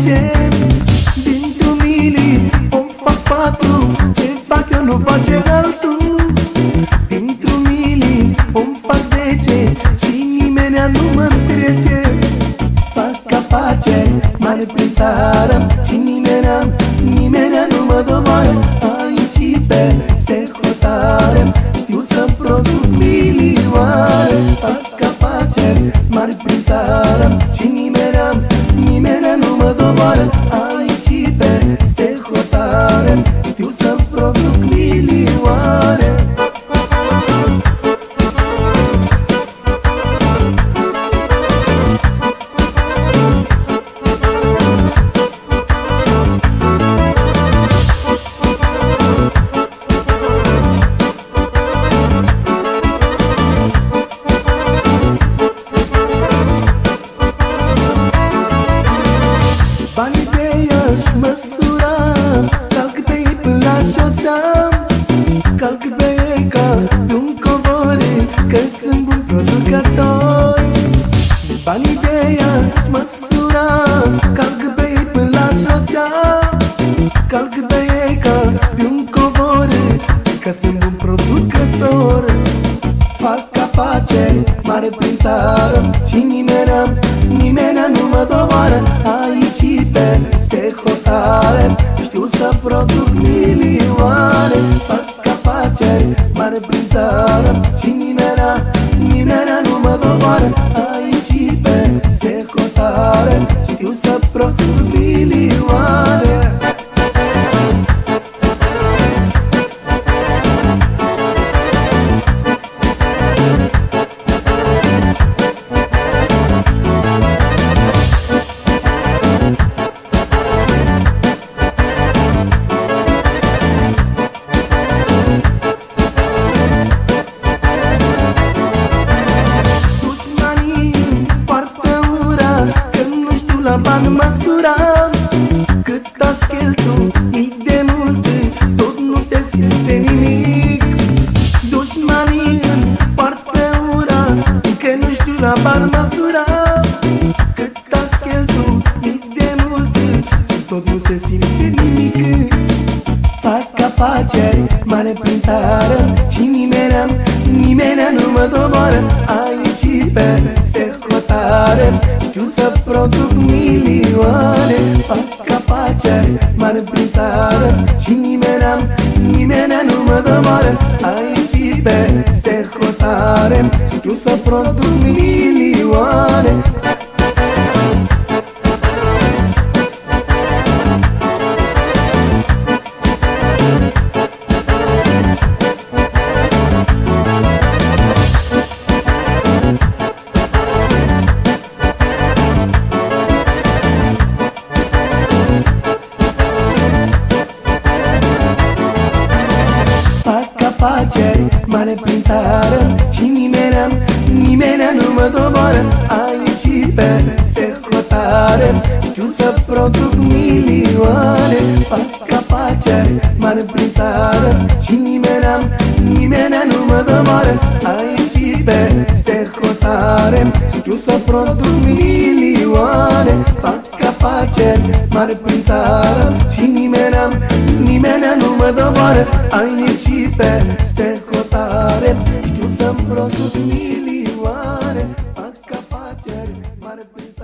zece Din dumini om fac patru Ce fac eu nu face altul. Dintr-o mili om fac zece Și nimenea nu mă trece Fac afaceri mari prin țară Și nimenea, nimenea nu mă doboară. Aici pe peste hotare Știu să produc milioane. Fac afaceri mari prin țară Și nu mă Banii de ea-și măsura Calc pe ei până la șosea Calc pe ei ca pe un covore Că sunt bun producător. Banii de ea-și măsura Calc pe ei până la șosea Calc pe ei ca pe un covore Că sunt bun producător. Fac afaceri mare prin țară Și nimeni, nimeni nu mă doboară Aici peste hotare Știu să produc milioane. Fac afaceri mare prin țară Și nimeni, nimeni nu mă doboară. Aici peste hotare Știu să produc milioane Tot nu se simte nimic. Fac afaceri mare prin țară Și nimeni, nimeni nu mă doboară. Aici pe hotare Știu să produc milioane. Fac afaceri mare prin țară Și nimeni, nimeni nu mă doboară. Aici pe hotare Știu să produc milioane afaceri mare prin țară Și nimeni, nimeni nu mă doboară. Aici pe hotare Știu să produc milioane. Fac afaceri mare prin țară Și nimeni, nimeni nu mă doboară. Aici pe hotare Știu să produc milioane. Fac afaceri mare prin țară Și nimeni, nimeni nu valoare Aici pe stecotare Știu să-mi produc milioane Fac capaceri mari prin